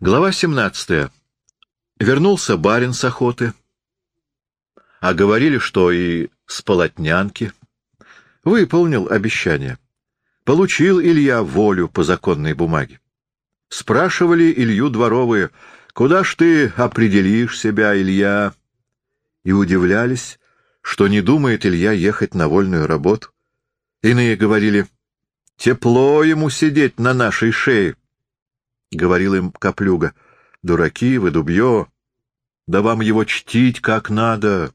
Глава 17. Вернулся барин с охоты. А говорили, что и с полотнянки. Выполнил обещание. Получил Илья волю по законной бумаге. Спрашивали Илью дворовые, куда ж ты определишь себя, Илья? И удивлялись, что не думает Илья ехать на вольную работу. Иные говорили, тепло ему сидеть на нашей шее. — говорил им Каплюга. — Дураки вы, дубье! Да вам его чтить как надо!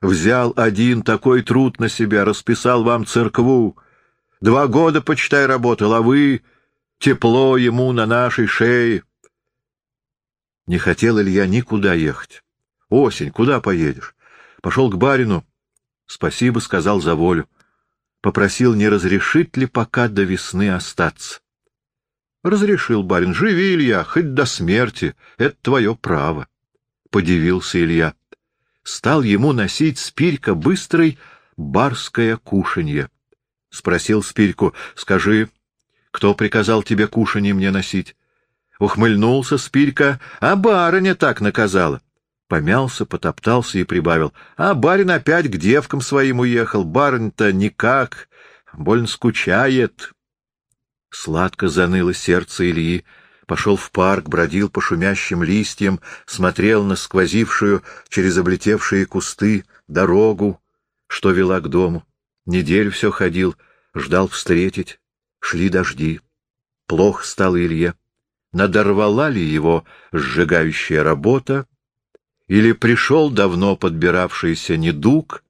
Взял один такой труд на себя, расписал вам церкву. Два года, почитай, работал, а вы — тепло ему на нашей шее. Не хотел Илья никуда ехать. Осень, куда поедешь? Пошел к барину. Спасибо, сказал за волю. Попросил, не разрешить ли пока до весны остаться. Разрешил барин. Живи, Илья, хоть до смерти. Это твое право. Подивился Илья. Стал ему носить Спирька быстрой барское кушанье. Спросил Спирьку, скажи, кто приказал тебе кушанье мне носить? Ухмыльнулся Спирька, а барыня так наказала. Помялся, потоптался и прибавил. А барин опять к девкам своим уехал. Барин-то никак, больно скучает. Сладко заныло сердце Ильи. Пошел в парк, бродил по шумящим листьям, смотрел на сквозившую через облетевшие кусты дорогу, что вела к дому. Неделю все ходил, ждал встретить. Шли дожди. Плохо стало Илье. Надорвала ли его сжигающая работа, или пришел давно подбиравшийся недуг,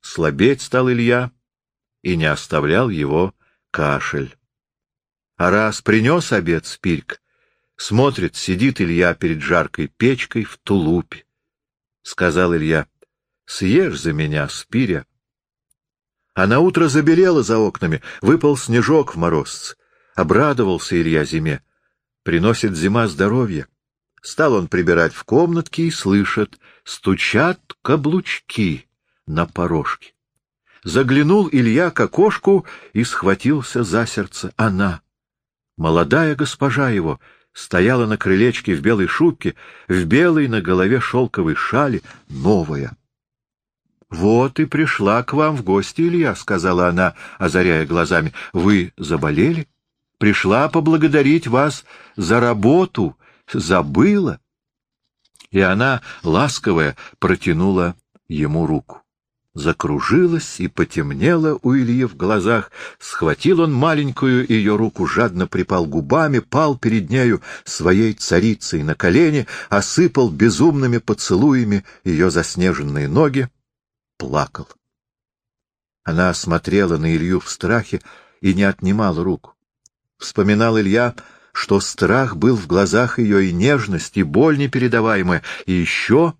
слабеть стал Илья, и не оставлял его кашель. А раз принес обед спирк, смотрит, сидит Илья перед жаркой печкой в тулупе. Сказал Илья, съешь за меня, спиря. А на утро забелело за окнами, выпал снежок в морозце. Обрадовался Илья зиме. Приносит зима здоровье. Стал он прибирать в комнатке и слышит, стучат каблучки на порожке. Заглянул Илья к окошку и схватился за сердце. Она Молодая госпожа его стояла на крылечке в белой шубке, в белой на голове шелковой шали, новая. — Вот и пришла к вам в гости, Илья, — сказала она, озаряя глазами. — Вы заболели? Пришла поблагодарить вас за работу. Забыла. И она, ласковая, протянула ему руку закружилась и потемнело у Ильи в глазах. Схватил он маленькую ее руку, жадно припал губами, пал перед нею своей царицей на колени, осыпал безумными поцелуями ее заснеженные ноги, плакал. Она смотрела на Илью в страхе и не отнимала руку. Вспоминал Илья, что страх был в глазах ее и нежность, и боль непередаваемая, и еще,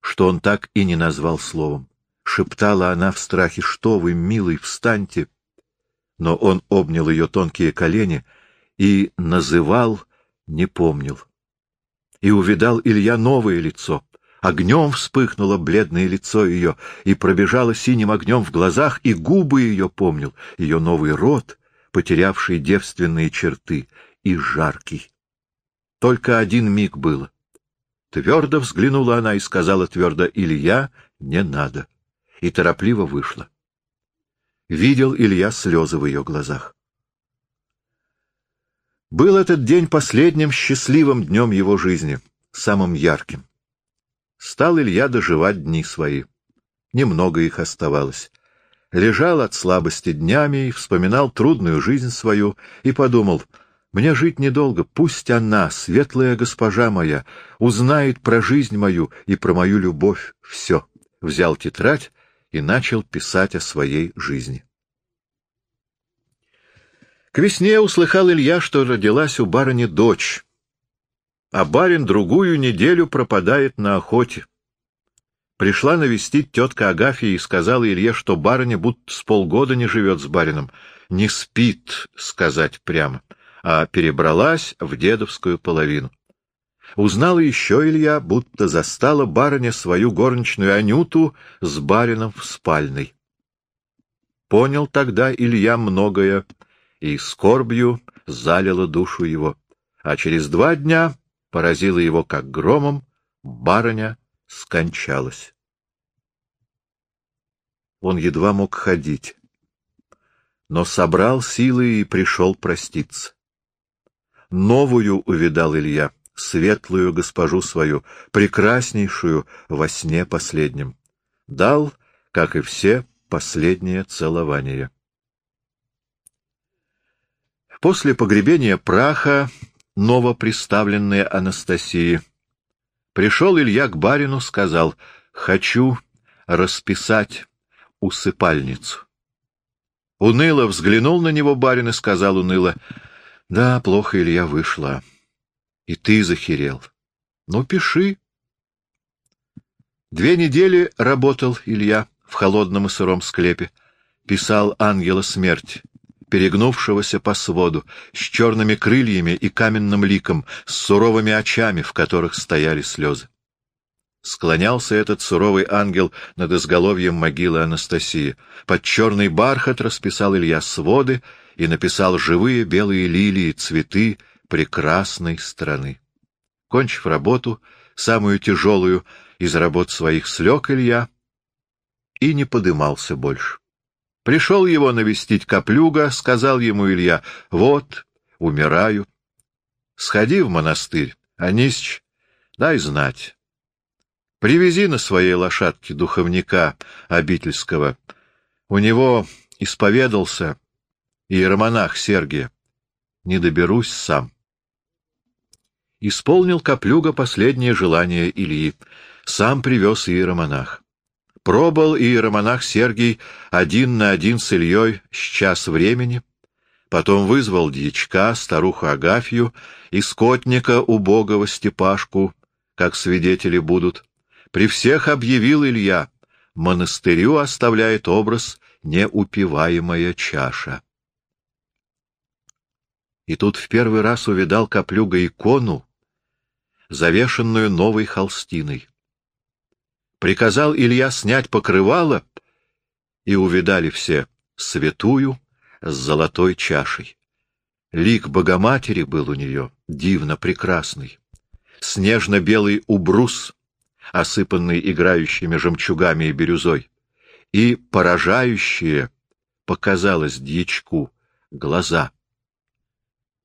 что он так и не назвал словом. — шептала она в страхе. — Что вы, милый, встаньте! Но он обнял ее тонкие колени и называл, не помнил. И увидал Илья новое лицо. Огнем вспыхнуло бледное лицо ее, и пробежало синим огнем в глазах, и губы ее помнил, ее новый рот, потерявший девственные черты, и жаркий. Только один миг было. Твердо взглянула она и сказала твердо, «Илья, не надо» и торопливо вышла. Видел Илья слезы в ее глазах. Был этот день последним счастливым днем его жизни, самым ярким. Стал Илья доживать дни свои. Немного их оставалось. Лежал от слабости днями и вспоминал трудную жизнь свою и подумал, мне жить недолго, пусть она, светлая госпожа моя, узнает про жизнь мою и про мою любовь все. Взял тетрадь и начал писать о своей жизни. К весне услыхал Илья, что родилась у барыни дочь, а барин другую неделю пропадает на охоте. Пришла навестить тетка Агафья и сказала Илье, что барыня будто с полгода не живет с барином, не спит, сказать прямо, а перебралась в дедовскую половину. Узнала еще Илья, будто застала барыня свою горничную Анюту с барином в спальной. Понял тогда Илья многое, и скорбью залило душу его. а через два дня поразило его как громом, барыня скончалась. Он едва мог ходить, но собрал силы и пришел проститься. Новую увидал Илья, светлую госпожу свою, прекраснейшую во сне последнем. Дал, как и все, последнее целование. После погребения праха, новоприставленной Анастасии, пришел Илья к барину, сказал, «Хочу расписать усыпальницу». Уныло взглянул на него барин и сказал уныло, «Да, плохо, Илья, вышла. И ты захерел. Ну, пиши». Две недели работал Илья в холодном и сыром склепе, писал ангела смерти перегнувшегося по своду, с черными крыльями и каменным ликом, с суровыми очами, в которых стояли слезы. Склонялся этот суровый ангел над изголовьем могилы Анастасии. Под черный бархат расписал Илья своды и написал живые белые лилии, цветы прекрасной страны. Кончив работу, самую тяжелую из работ своих, слег Илья и не подымался больше. Пришел его навестить Коплюга, сказал ему Илья, вот, умираю. Сходи в монастырь, Анисич, дай знать. Привези на своей лошадке духовника обительского. У него исповедался иеромонах Сергия. Не доберусь сам. Исполнил Коплюга последнее желание Ильи. Сам привез иеромонах. Пробыл иеромонах Сергий один на один с Ильей с час времени, потом вызвал дьячка, старуху Агафью и скотника убогого Степашку, как свидетели будут. При всех объявил Илья, монастырю оставляет образ неупиваемая чаша. И тут в первый раз увидал Коплюга икону, завешенную новой холстиной. Приказал Илья снять покрывало, и увидали все святую с золотой чашей. Лик Богоматери был у нее дивно прекрасный. Снежно-белый убрус, осыпанный играющими жемчугами и бирюзой, и поражающие, показалось дьячку, глаза.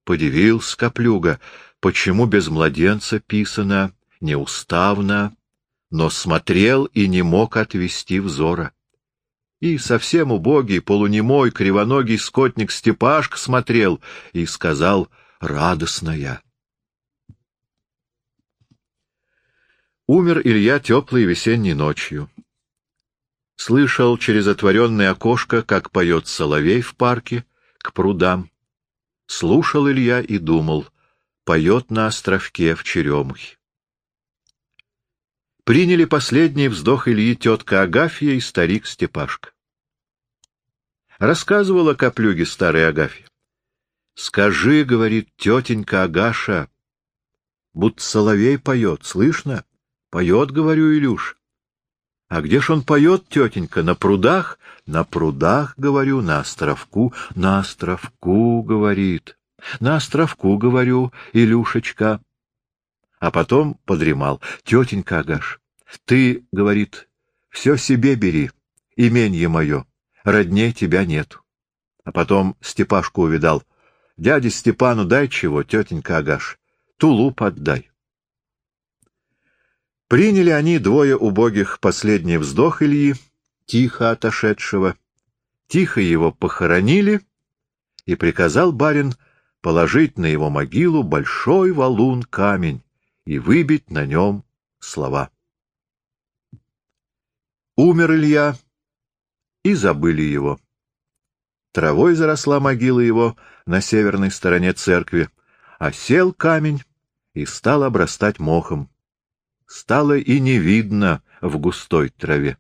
Подивился Коплюга, почему без младенца писано, неуставно, но смотрел и не мог отвести взора. И совсем убогий, полунемой, кривоногий скотник Степашка смотрел и сказал «радостная». Умер Илья теплой весенней ночью. Слышал через отворенное окошко, как поет соловей в парке, к прудам. Слушал Илья и думал, поет на островке в Черемухе приняли последний вздох Ильи тетка Агафья и старик Степашка. Рассказывала Коплюге старая Агафья. «Скажи, — говорит тетенька Агаша, — будто соловей поет, слышно? Поет, — говорю, Илюш. А где ж он поет, тетенька, на прудах? На прудах, говорю, на островку, на островку, говорит. На островку, говорю, Илюшечка а потом подремал. Тетенька Агаш, ты, говорит, все себе бери, именье мое, родней тебя нету. А потом Степашку увидал. Дяде Степану дай чего, тетенька Агаш, тулуп отдай. Приняли они, двое убогих, последний вздох Ильи, тихо отошедшего. Тихо его похоронили, и приказал барин положить на его могилу большой валун камень, и выбить на нем слова. Умер Илья, и забыли его. Травой заросла могила его на северной стороне церкви, а сел камень и стал обрастать мохом. Стало и не видно в густой траве.